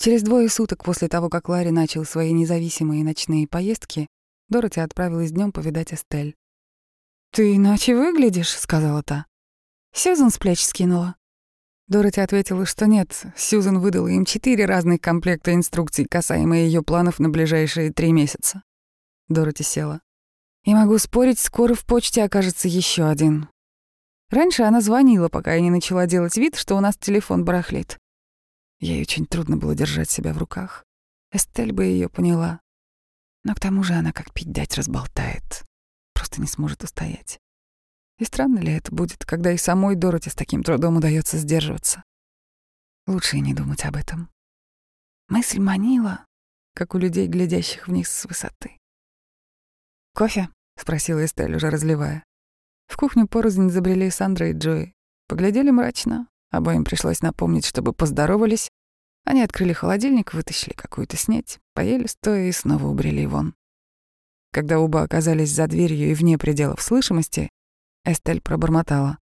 Через двое суток после того, как Ларри начал свои независимые ночные поездки, Дороти отправилась днем повидать Эстель. «Ты иначе выглядишь», — сказала та. «Сьюзан с плеч скинула». Дороти ответила, что нет, Сьюзан выдала им четыре разных комплекта инструкций, касаемо ее планов на ближайшие три месяца. Дороти села. «И могу спорить, скоро в почте окажется еще один». Раньше она звонила, пока я не начала делать вид, что у нас телефон барахлит. Ей очень трудно было держать себя в руках. Эстель бы ее поняла. Но к тому же она как пить дать разболтает. Просто не сможет устоять. И странно ли это будет, когда и самой Дороти с таким трудом удается сдерживаться? Лучше и не думать об этом. Мысль манила, как у людей, глядящих вниз с высоты. «Кофе?» — спросила Эстель, уже разливая. В кухню порознь забрели Сандра и Джои. Поглядели мрачно, Обоим пришлось напомнить, чтобы поздоровались. Они открыли холодильник, вытащили какую-то снеть, поели стоя и снова убрели вон. Когда оба оказались за дверью и вне пределов слышимости, Эстель пробормотала.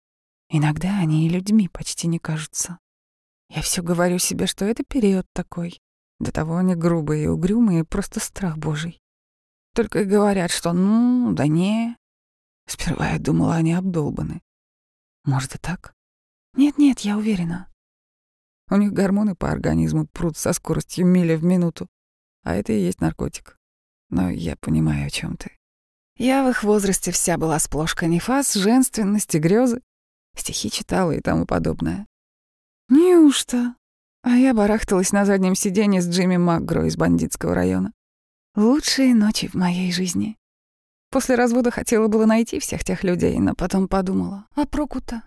«Иногда они и людьми почти не кажутся. Я все говорю себе, что это период такой. До того они грубые и угрюмые, просто страх божий. Только и говорят, что ну, да не. Сперва я думала, они обдолбаны. Может и так. Нет-нет, я уверена. У них гормоны по организму прут со скоростью мили в минуту, а это и есть наркотик. Но я понимаю, о чем ты. Я в их возрасте вся была сплошь канифас, женственность и грезы. Стихи читала и тому подобное. Неужто? А я барахталась на заднем сиденье с Джимми Макгро из бандитского района. Лучшие ночи в моей жизни. После развода хотела было найти всех тех людей, но потом подумала, а проку-то?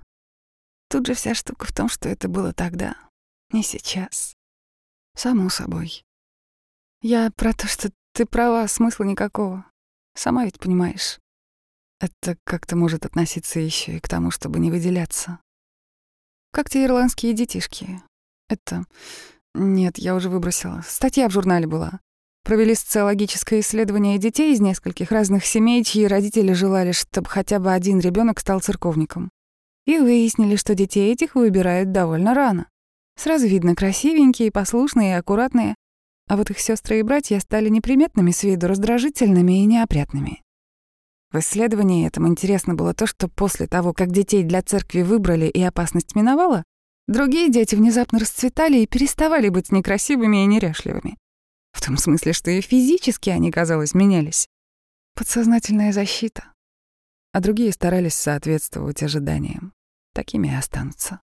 Тут же вся штука в том, что это было тогда, не сейчас. Само собой. Я про то, что ты права, смысла никакого. Сама ведь понимаешь. Это как-то может относиться еще и к тому, чтобы не выделяться. Как те ирландские детишки. Это... Нет, я уже выбросила. Статья в журнале была. Провели социологическое исследование детей из нескольких разных семей, чьи родители желали, чтобы хотя бы один ребенок стал церковником и выяснили, что детей этих выбирают довольно рано. Сразу видно красивенькие, послушные и аккуратные, а вот их сестры и братья стали неприметными с виду, раздражительными и неопрятными. В исследовании этом интересно было то, что после того, как детей для церкви выбрали и опасность миновала, другие дети внезапно расцветали и переставали быть некрасивыми и неряшливыми. В том смысле, что и физически они, казалось, менялись. Подсознательная защита. А другие старались соответствовать ожиданиям такими и останутся.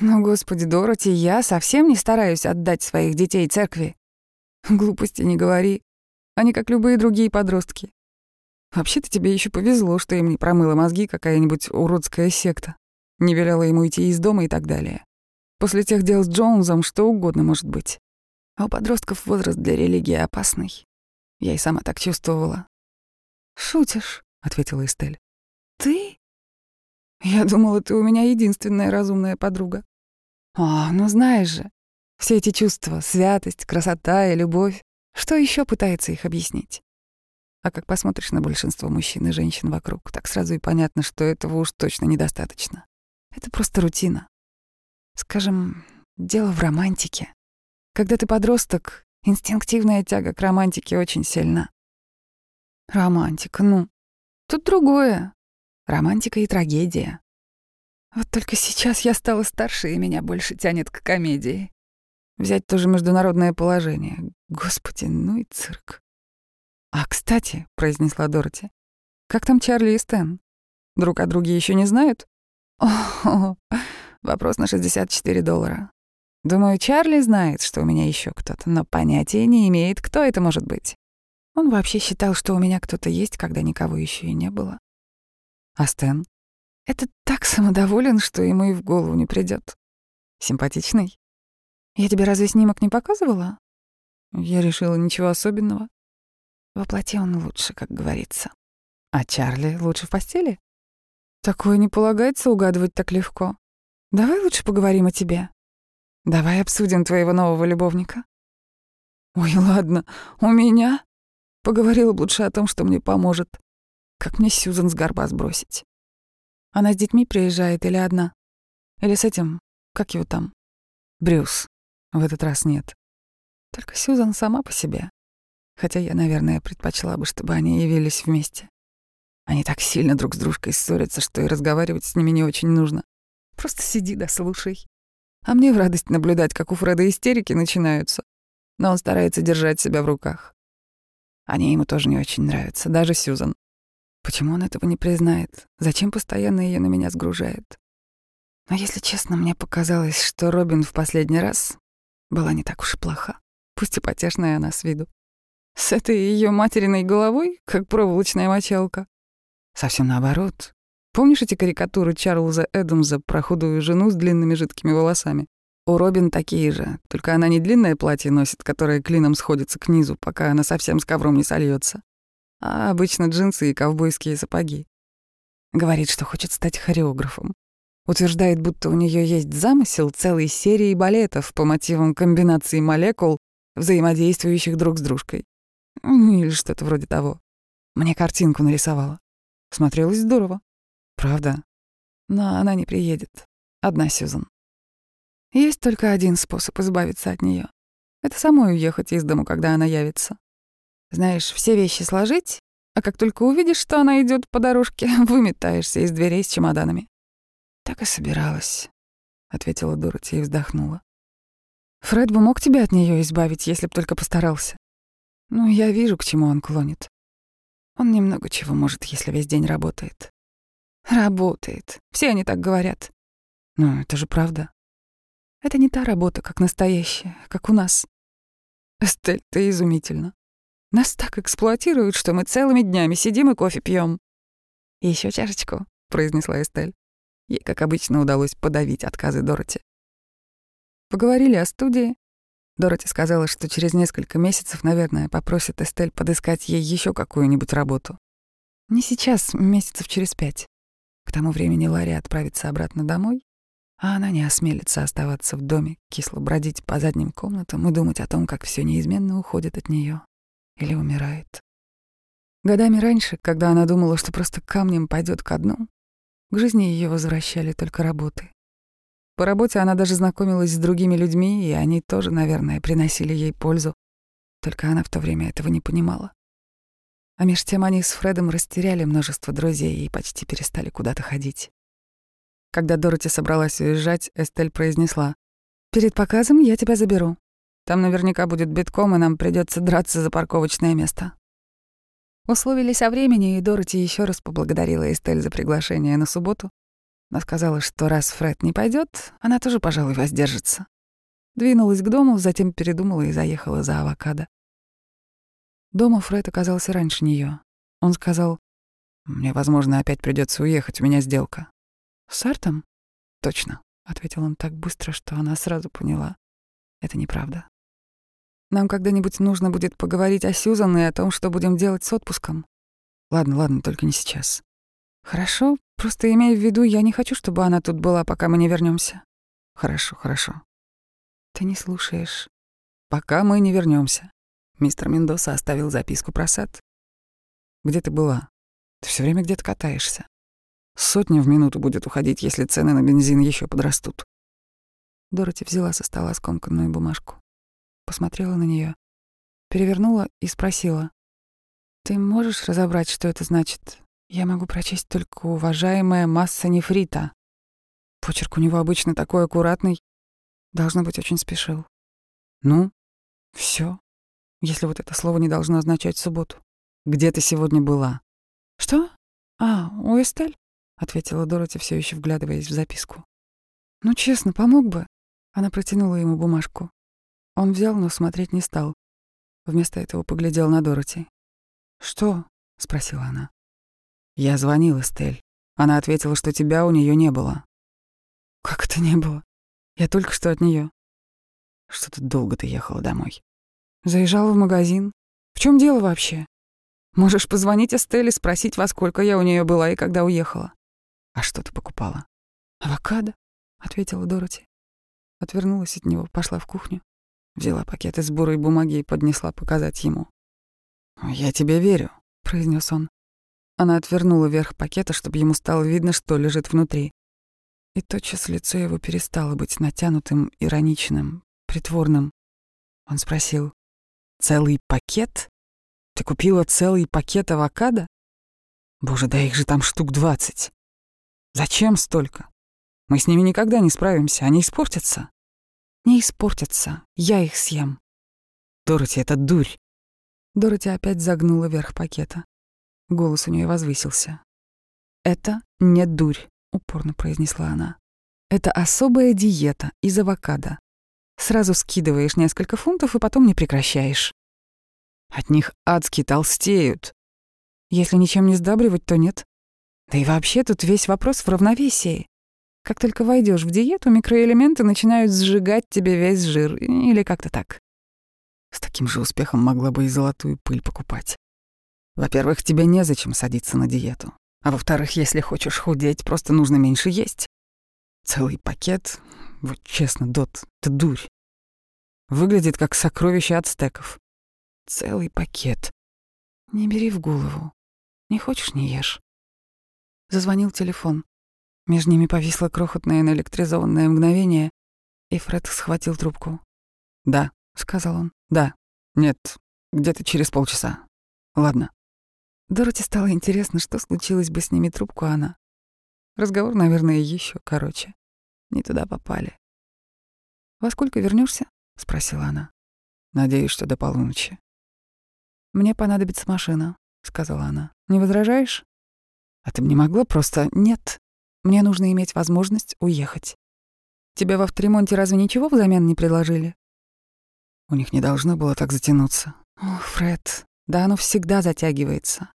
Но, господи, Дороти, я совсем не стараюсь отдать своих детей церкви. Глупости не говори. Они как любые другие подростки. Вообще-то тебе еще повезло, что им не промыла мозги какая-нибудь уродская секта. Не велела ему идти из дома и так далее. После тех дел с Джонсом что угодно может быть. А у подростков возраст для религии опасный. Я и сама так чувствовала. «Шутишь», — ответила Эстель. «Ты? Я думала, ты у меня единственная разумная подруга. А, ну знаешь же, все эти чувства, святость, красота и любовь, что еще пытается их объяснить? А как посмотришь на большинство мужчин и женщин вокруг, так сразу и понятно, что этого уж точно недостаточно. Это просто рутина. Скажем, дело в романтике. Когда ты подросток, инстинктивная тяга к романтике очень сильна. Романтика, ну. Тут другое. Романтика и трагедия. Вот только сейчас я стала старше, и меня больше тянет к комедии. Взять тоже международное положение. Господи, ну и цирк. «А, кстати», — произнесла Дороти, — «как там Чарли и Стэн? Друг о друге еще не знают?» «О, вопрос на 64 доллара. Думаю, Чарли знает, что у меня еще кто-то, но понятия не имеет, кто это может быть. Он вообще считал, что у меня кто-то есть, когда никого еще и не было. А Стэн? Это так самодоволен, что ему и в голову не придет. Симпатичный? Я тебе разве снимок не показывала? Я решила ничего особенного. Воплоти он лучше, как говорится. А Чарли лучше в постели? Такое не полагается угадывать так легко. Давай лучше поговорим о тебе. Давай обсудим твоего нового любовника. Ой, ладно, у меня. Поговорила бы лучше о том, что мне поможет. Как мне Сьюзан с горба сбросить? Она с детьми приезжает или одна? Или с этим, как его там? Брюс. В этот раз нет. Только Сьюзан сама по себе. Хотя я, наверное, предпочла бы, чтобы они явились вместе. Они так сильно друг с дружкой ссорятся, что и разговаривать с ними не очень нужно. Просто сиди да слушай. А мне в радость наблюдать, как у Фреда истерики начинаются. Но он старается держать себя в руках. Они ему тоже не очень нравятся, даже Сьюзан. Почему он этого не признает? Зачем постоянно ее на меня сгружает? Но если честно, мне показалось, что Робин в последний раз была не так уж и плоха, пусть и потешная она с виду. С этой ее материной головой, как проволочная мочалка. Совсем наоборот. Помнишь эти карикатуры Чарльза Эдамса про худую жену с длинными жидкими волосами? У Робин такие же, только она не длинное платье носит, которое клином сходится к низу, пока она совсем с ковром не сольется, а обычно джинсы и ковбойские сапоги. Говорит, что хочет стать хореографом. Утверждает, будто у нее есть замысел целой серии балетов по мотивам комбинации молекул, взаимодействующих друг с дружкой. Или что-то вроде того. Мне картинку нарисовала. Смотрелось здорово. Правда. Но она не приедет. Одна Сьюзан. Есть только один способ избавиться от нее. Это самой уехать из дому, когда она явится. Знаешь, все вещи сложить, а как только увидишь, что она идет по дорожке, выметаешься из дверей с чемоданами. Так и собиралась, ответила Дороти и вздохнула. Фред бы мог тебя от нее избавить, если б только постарался. Ну, я вижу, к чему он клонит. Он немного чего может, если весь день работает. Работает. Все они так говорят. Но это же правда. Это не та работа, как настоящая, как у нас. Эстель, ты изумительно. Нас так эксплуатируют, что мы целыми днями сидим и кофе пьем. Еще чашечку, произнесла Эстель. Ей, как обычно, удалось подавить отказы Дороти. Поговорили о студии, Дороти сказала, что через несколько месяцев, наверное, попросит Эстель подыскать ей еще какую-нибудь работу. Не сейчас, месяцев через пять. К тому времени Ларри отправится обратно домой, а она не осмелится оставаться в доме, кисло бродить по задним комнатам и думать о том, как все неизменно уходит от нее или умирает. Годами раньше, когда она думала, что просто камнем пойдет ко дну, к жизни ее возвращали только работы. По работе она даже знакомилась с другими людьми, и они тоже, наверное, приносили ей пользу. Только она в то время этого не понимала. А меж тем они с Фредом растеряли множество друзей и почти перестали куда-то ходить. Когда Дороти собралась уезжать, Эстель произнесла, «Перед показом я тебя заберу. Там наверняка будет битком, и нам придется драться за парковочное место». Условились о времени, и Дороти еще раз поблагодарила Эстель за приглашение на субботу, но сказала, что раз Фред не пойдет, она тоже, пожалуй, воздержится. Двинулась к дому, затем передумала и заехала за авокадо. Дома Фред оказался раньше нее. Он сказал, «Мне, возможно, опять придется уехать, у меня сделка». «С Артом?» «Точно», — ответил он так быстро, что она сразу поняла. Это неправда. Нам когда-нибудь нужно будет поговорить о Сьюзан и о том, что будем делать с отпуском. Ладно, ладно, только не сейчас. Хорошо, просто имея в виду, я не хочу, чтобы она тут была, пока мы не вернемся. Хорошо, хорошо. Ты не слушаешь. Пока мы не вернемся. Мистер Мендоса оставил записку про сад. Где ты была? Ты все время где-то катаешься. Сотня в минуту будет уходить, если цены на бензин еще подрастут. Дороти взяла со стола скомканную бумажку, посмотрела на нее, перевернула и спросила: "Ты можешь разобрать, что это значит? Я могу прочесть только уважаемая масса нефрита. Почерк у него обычно такой аккуратный. Должно быть, очень спешил. Ну, все. Если вот это слово не должно означать субботу. Где ты сегодня была? Что? А, у Эстель? ответила Дороти, все еще вглядываясь в записку. Ну, честно, помог бы. Она протянула ему бумажку. Он взял, но смотреть не стал. Вместо этого поглядел на Дороти. «Что?» — спросила она. Я звонил Эстель. Она ответила, что тебя у нее не было. Как это не было? Я только что от нее. Что-то долго ты ехала домой. Заезжала в магазин. В чем дело вообще? Можешь позвонить Эстель и спросить, во сколько я у нее была и когда уехала. А что ты покупала? Авокадо, ответила Дороти. Отвернулась от него, пошла в кухню, взяла пакет из бурой бумаги и поднесла показать ему. «Я тебе верю», — произнес он. Она отвернула верх пакета, чтобы ему стало видно, что лежит внутри. И тотчас лицо его перестало быть натянутым, ироничным, притворным. Он спросил. «Целый пакет? Ты купила целый пакет авокадо? Боже, да их же там штук двадцать. Зачем столько? Мы с ними никогда не справимся, они испортятся». «Не испортятся, я их съем». «Дороти, это дурь». Дороти опять загнула верх пакета. Голос у нее возвысился. «Это не дурь», — упорно произнесла она. «Это особая диета из авокадо. Сразу скидываешь несколько фунтов и потом не прекращаешь. От них адски толстеют. Если ничем не сдабривать, то нет. Да и вообще тут весь вопрос в равновесии. Как только войдешь в диету, микроэлементы начинают сжигать тебе весь жир, или как-то так. С таким же успехом могла бы и золотую пыль покупать. Во-первых, тебе незачем садиться на диету. А во-вторых, если хочешь худеть, просто нужно меньше есть. Целый пакет, вот честно, Дот, ты дурь. Выглядит как сокровище ацтеков. Целый пакет. Не бери в голову. Не хочешь — не ешь. Зазвонил телефон. Между ними повисло крохотное наэлектризованное мгновение, и Фред схватил трубку. «Да», — сказал он. «Да. Нет. Где-то через полчаса. Ладно». Дороти стало интересно, что случилось бы, с ними трубку она. Разговор, наверное, еще короче. Не туда попали. «Во сколько вернешься? спросила она. «Надеюсь, что до полуночи». «Мне понадобится машина», — сказала она. «Не возражаешь?» «А ты не могла просто...» «Нет. Мне нужно иметь возможность уехать. Тебе в авторемонте разве ничего взамен не предложили?» У них не должно было так затянуться. «Ох, Фред, да оно всегда затягивается.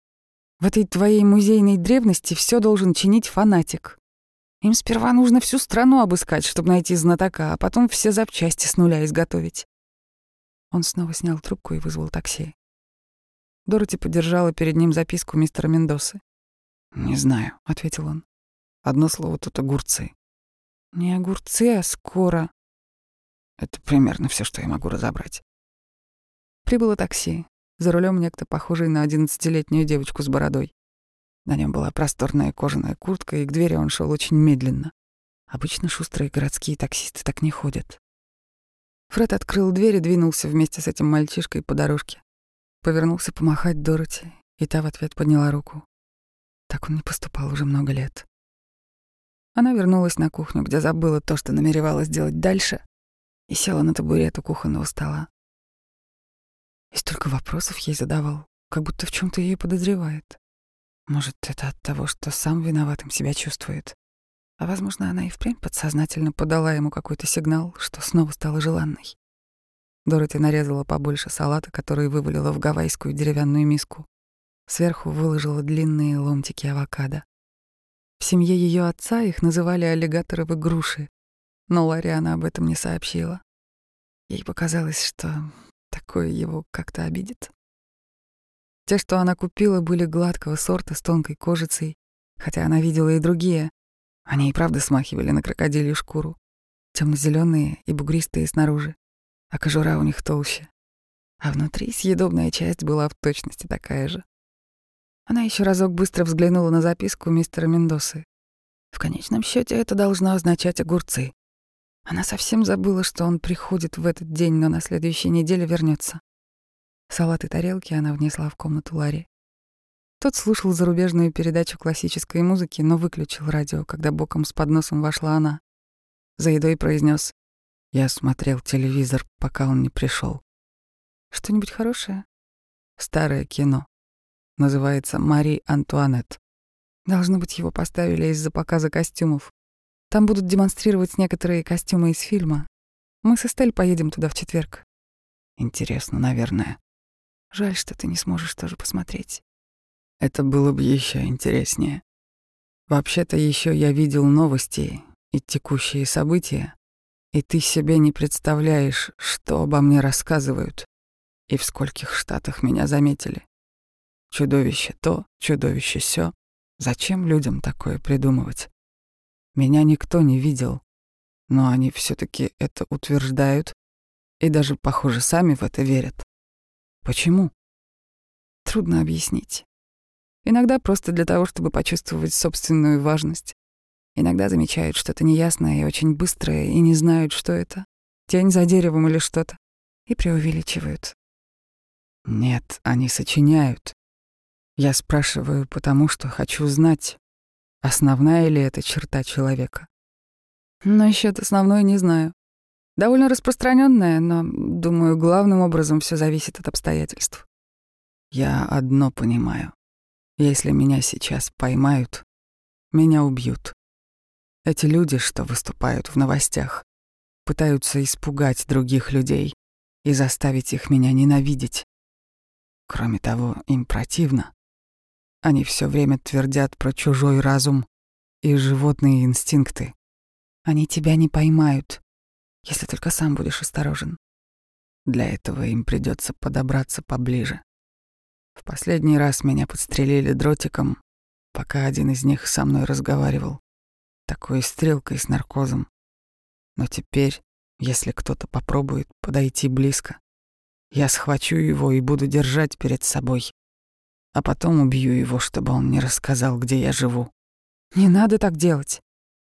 В этой твоей музейной древности все должен чинить фанатик. Им сперва нужно всю страну обыскать, чтобы найти знатока, а потом все запчасти с нуля изготовить. Он снова снял трубку и вызвал такси. Дороти подержала перед ним записку мистера Мендосы. «Не знаю», — ответил он. «Одно слово тут огурцы». «Не огурцы, а скоро». Это примерно все, что я могу разобрать. Прибыло такси. За рулем некто похожий на одиннадцатилетнюю девочку с бородой. На нем была просторная кожаная куртка, и к двери он шел очень медленно. Обычно шустрые городские таксисты так не ходят. Фред открыл дверь и двинулся вместе с этим мальчишкой по дорожке. Повернулся помахать Дороти, и та в ответ подняла руку. Так он не поступал уже много лет. Она вернулась на кухню, где забыла то, что намеревалась делать дальше, и села на табурет у кухонного стола. И столько вопросов ей задавал, как будто в чем то ее подозревает. Может, это от того, что сам виноватым себя чувствует. А возможно, она и впрямь подсознательно подала ему какой-то сигнал, что снова стала желанной. Дороти нарезала побольше салата, который вывалила в гавайскую деревянную миску. Сверху выложила длинные ломтики авокадо. В семье ее отца их называли аллигаторовы груши, но Ларри она об этом не сообщила. Ей показалось, что Такое его как-то обидит. Те, что она купила, были гладкого сорта с тонкой кожицей, хотя она видела и другие. Они и правда смахивали на крокодилью шкуру. Темно-зеленые и бугристые снаружи, а кожура у них толще. А внутри съедобная часть была в точности такая же. Она еще разок быстро взглянула на записку мистера Мендосы. В конечном счете это должно означать огурцы. Она совсем забыла, что он приходит в этот день, но на следующей неделе вернется. Салат и тарелки она внесла в комнату Ларри. Тот слушал зарубежную передачу классической музыки, но выключил радио, когда боком с подносом вошла она. За едой произнес: «Я смотрел телевизор, пока он не пришел. «Что-нибудь хорошее?» «Старое кино. Называется «Мари Антуанет». Должно быть, его поставили из-за показа костюмов. Там будут демонстрировать некоторые костюмы из фильма. Мы с Эстель поедем туда в четверг. Интересно, наверное. Жаль, что ты не сможешь тоже посмотреть. Это было бы еще интереснее. Вообще-то еще я видел новости и текущие события, и ты себе не представляешь, что обо мне рассказывают и в скольких штатах меня заметили. Чудовище то, чудовище сё. Зачем людям такое придумывать? Меня никто не видел, но они все таки это утверждают и даже, похоже, сами в это верят. Почему? Трудно объяснить. Иногда просто для того, чтобы почувствовать собственную важность. Иногда замечают что-то неясное и очень быстрое и не знают, что это. Тень за деревом или что-то. и преувеличивают. Нет, они сочиняют. Я спрашиваю, потому что хочу знать, основная ли это черта человека. Но еще основной не знаю. Довольно распространенная, но, думаю, главным образом все зависит от обстоятельств. Я одно понимаю. Если меня сейчас поймают, меня убьют. Эти люди, что выступают в новостях, пытаются испугать других людей и заставить их меня ненавидеть. Кроме того, им противно. Они все время твердят про чужой разум и животные инстинкты. Они тебя не поймают, если только сам будешь осторожен. Для этого им придется подобраться поближе. В последний раз меня подстрелили дротиком, пока один из них со мной разговаривал, такой стрелкой с наркозом. Но теперь, если кто-то попробует подойти близко, я схвачу его и буду держать перед собой, а потом убью его, чтобы он не рассказал, где я живу. Не надо так делать.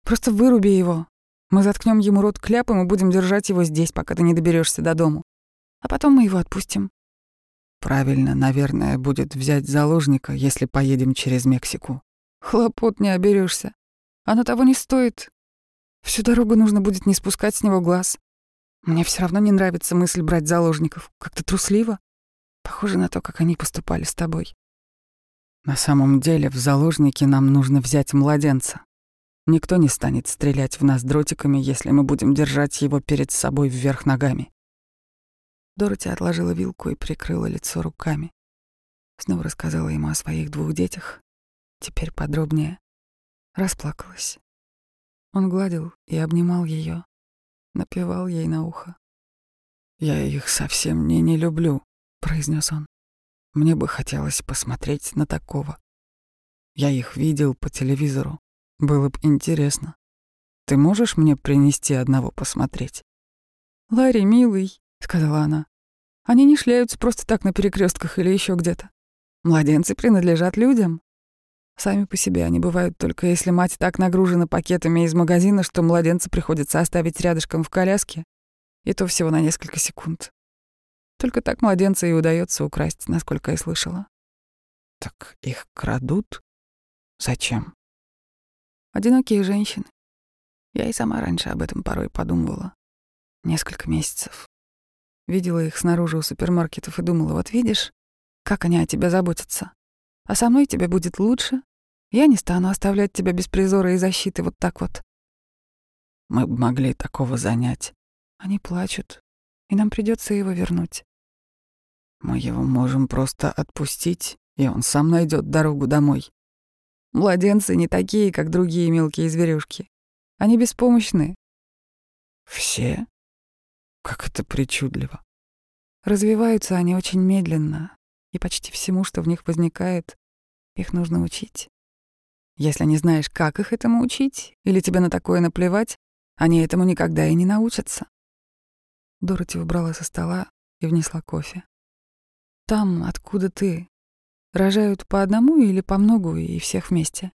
Просто выруби его. Мы заткнем ему рот кляпом и будем держать его здесь, пока ты не доберешься до дому. А потом мы его отпустим. Правильно, наверное, будет взять заложника, если поедем через Мексику. Хлопот не оберешься. Оно того не стоит. Всю дорогу нужно будет не спускать с него глаз. Мне все равно не нравится мысль брать заложников. Как-то трусливо. Похоже на то, как они поступали с тобой. На самом деле в заложники нам нужно взять младенца. Никто не станет стрелять в нас дротиками, если мы будем держать его перед собой вверх ногами. Дороти отложила вилку и прикрыла лицо руками. Снова рассказала ему о своих двух детях. Теперь подробнее. Расплакалась. Он гладил и обнимал ее, напевал ей на ухо. «Я их совсем не не люблю», — произнес он. «Мне бы хотелось посмотреть на такого. Я их видел по телевизору. Было бы интересно. Ты можешь мне принести одного посмотреть?» «Ларри, милый», — сказала она, — «они не шляются просто так на перекрестках или еще где-то. Младенцы принадлежат людям. Сами по себе они бывают только если мать так нагружена пакетами из магазина, что младенца приходится оставить рядышком в коляске, и то всего на несколько секунд. Только так младенца и удается украсть, насколько я слышала. Так их крадут? Зачем? Одинокие женщины. Я и сама раньше об этом порой подумывала. Несколько месяцев. Видела их снаружи у супермаркетов и думала, вот видишь, как они о тебе заботятся. А со мной тебе будет лучше, я не стану оставлять тебя без призора и защиты вот так вот. Мы бы могли такого занять. Они плачут, и нам придется его вернуть. Мы его можем просто отпустить, и он сам найдет дорогу домой. Младенцы не такие, как другие мелкие зверюшки. Они беспомощны. Все? Как это причудливо. Развиваются они очень медленно, и почти всему, что в них возникает, их нужно учить. Если не знаешь, как их этому учить, или тебе на такое наплевать, они этому никогда и не научатся. Дороти убрала со стола и внесла кофе. Там, откуда ты, рожают по одному или по многу и всех вместе?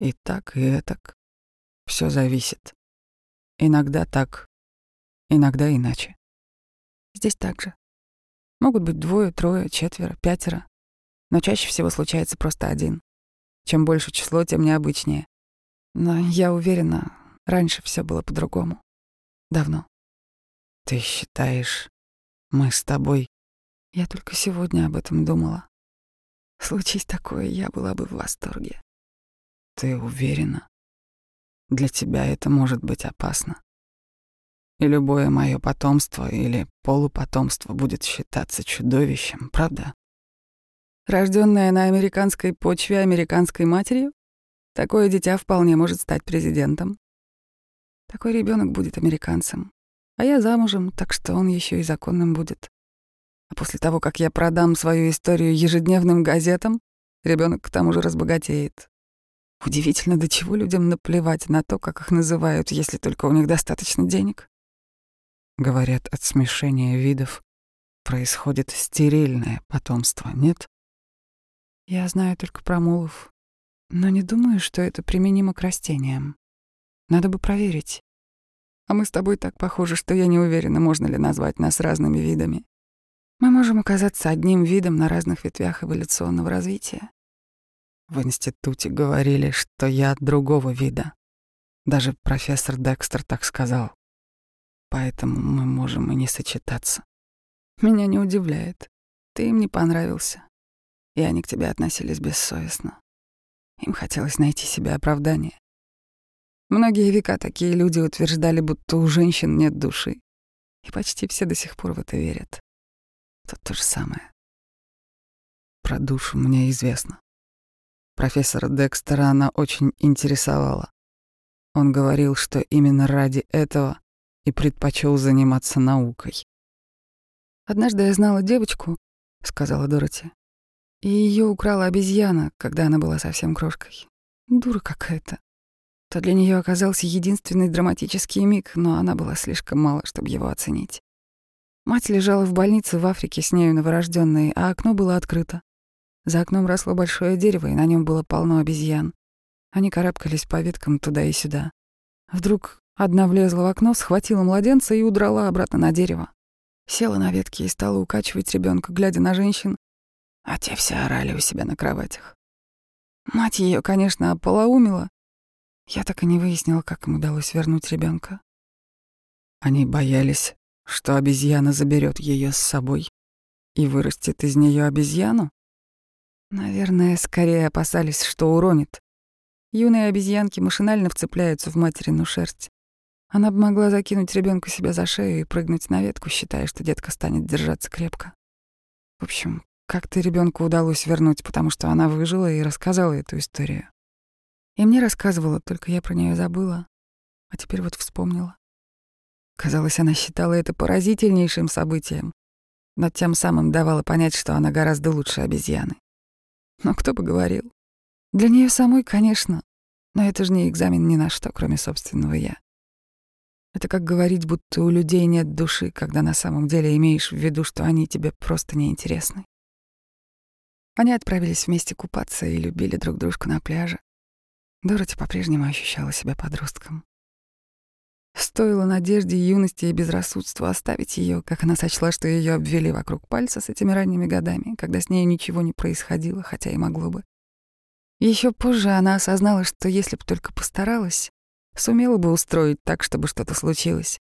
И так, и этак. Все зависит. Иногда так, иногда иначе. Здесь так же. Могут быть двое, трое, четверо, пятеро. Но чаще всего случается просто один. Чем больше число, тем необычнее. Но я уверена, раньше все было по-другому. Давно. Ты считаешь, мы с тобой... Я только сегодня об этом думала. Случись такое, я была бы в восторге. Ты уверена? Для тебя это может быть опасно. И любое мое потомство или полупотомство будет считаться чудовищем, правда? Рожденная на американской почве американской матерью, такое дитя вполне может стать президентом. Такой ребенок будет американцем. А я замужем, так что он еще и законным будет. После того, как я продам свою историю ежедневным газетам, ребенок к тому же разбогатеет. Удивительно, до чего людям наплевать на то, как их называют, если только у них достаточно денег. Говорят, от смешения видов происходит стерильное потомство, нет? Я знаю только про мулов, но не думаю, что это применимо к растениям. Надо бы проверить. А мы с тобой так похожи, что я не уверена, можно ли назвать нас разными видами. Мы можем оказаться одним видом на разных ветвях эволюционного развития. В институте говорили, что я другого вида. Даже профессор Декстер так сказал. Поэтому мы можем и не сочетаться. Меня не удивляет. Ты им не понравился. И они к тебе относились бессовестно. Им хотелось найти себе оправдание. Многие века такие люди утверждали, будто у женщин нет души. И почти все до сих пор в это верят. Тут то же самое. Про душу мне известно. Профессора Декстера она очень интересовала. Он говорил, что именно ради этого и предпочел заниматься наукой. «Однажды я знала девочку», — сказала Дороти, «и ее украла обезьяна, когда она была совсем крошкой. Дура какая-то. То для нее оказался единственный драматический миг, но она была слишком мала, чтобы его оценить. Мать лежала в больнице в Африке с нею новорожденной, а окно было открыто. За окном росло большое дерево, и на нем было полно обезьян. Они карабкались по веткам туда и сюда. Вдруг одна влезла в окно, схватила младенца и удрала обратно на дерево. Села на ветке и стала укачивать ребенка, глядя на женщин, а те все орали у себя на кроватях. Мать ее, конечно, ополоумила. Я так и не выяснила, как им удалось вернуть ребенка. Они боялись, что обезьяна заберет ее с собой и вырастет из нее обезьяну? Наверное, скорее опасались, что уронит. Юные обезьянки машинально вцепляются в материну шерсть. Она бы могла закинуть ребенка себе за шею и прыгнуть на ветку, считая, что детка станет держаться крепко. В общем, как-то ребенку удалось вернуть, потому что она выжила и рассказала эту историю. И мне рассказывала, только я про нее забыла, а теперь вот вспомнила. Казалось, она считала это поразительнейшим событием, но тем самым давала понять, что она гораздо лучше обезьяны. Но кто бы говорил? Для нее самой, конечно, но это же не экзамен ни на что, кроме собственного «я». Это как говорить, будто у людей нет души, когда на самом деле имеешь в виду, что они тебе просто неинтересны. Они отправились вместе купаться и любили друг дружку на пляже. Дороти по-прежнему ощущала себя подростком. Стоило надежде, юности и безрассудству оставить ее, как она сочла, что ее обвели вокруг пальца с этими ранними годами, когда с ней ничего не происходило, хотя и могло бы. Еще позже она осознала, что если бы только постаралась, сумела бы устроить так, чтобы что-то случилось.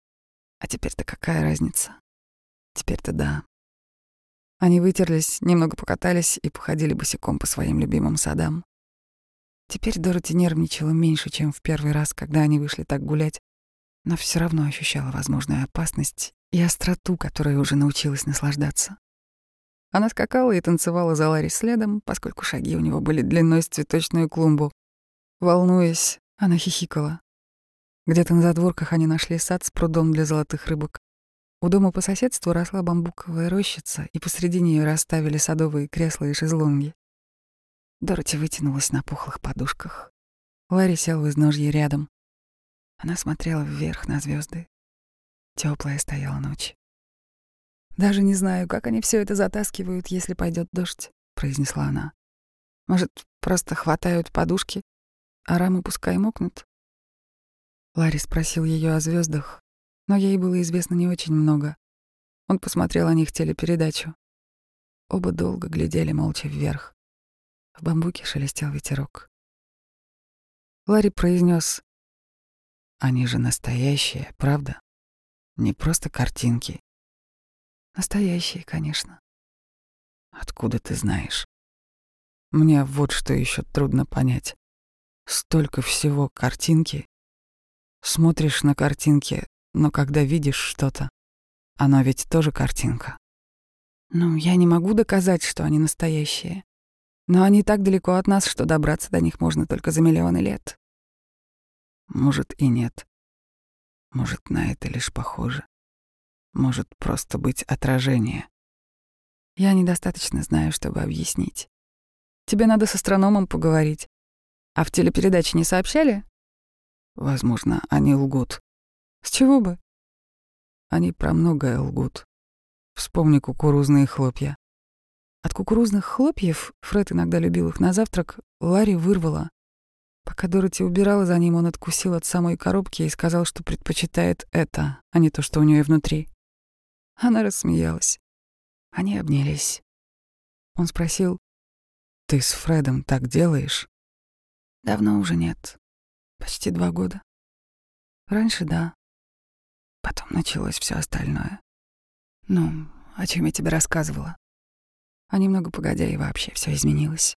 А теперь-то какая разница? Теперь-то да. Они вытерлись, немного покатались и походили босиком по своим любимым садам. Теперь Дороти нервничала меньше, чем в первый раз, когда они вышли так гулять, но все равно ощущала возможную опасность и остроту, которой уже научилась наслаждаться. Она скакала и танцевала за Ларри следом, поскольку шаги у него были длиной с цветочную клумбу. Волнуясь, она хихикала. Где-то на задворках они нашли сад с прудом для золотых рыбок. У дома по соседству росла бамбуковая рощица, и посреди нее расставили садовые кресла и шезлонги. Дороти вытянулась на пухлых подушках. Ларри сел в изножье рядом. Она смотрела вверх на звезды. Теплая стояла ночь. Даже не знаю, как они все это затаскивают, если пойдет дождь, произнесла она. Может, просто хватают подушки, а рамы пускай мокнут. Ларри спросил ее о звездах, но ей было известно не очень много. Он посмотрел о них телепередачу. Оба долго глядели молча вверх. В бамбуке шелестел ветерок. Ларри произнес: они же настоящие, правда? Не просто картинки. Настоящие, конечно. Откуда ты знаешь? Мне вот что еще трудно понять. Столько всего картинки. Смотришь на картинки, но когда видишь что-то, оно ведь тоже картинка. Ну, я не могу доказать, что они настоящие. Но они так далеко от нас, что добраться до них можно только за миллионы лет. Может и нет. Может, на это лишь похоже. Может просто быть отражение. Я недостаточно знаю, чтобы объяснить. Тебе надо с астрономом поговорить. А в телепередаче не сообщали? Возможно, они лгут. С чего бы? Они про многое лгут. Вспомни кукурузные хлопья. От кукурузных хлопьев, Фред иногда любил их на завтрак, Ларри вырвала. Пока Дороти убирала за ним, он откусил от самой коробки и сказал, что предпочитает это, а не то, что у нее внутри. Она рассмеялась. Они обнялись. Он спросил, «Ты с Фредом так делаешь?» «Давно уже нет. Почти два года. Раньше — да. Потом началось все остальное. Ну, о чем я тебе рассказывала. А немного погодя и вообще все изменилось.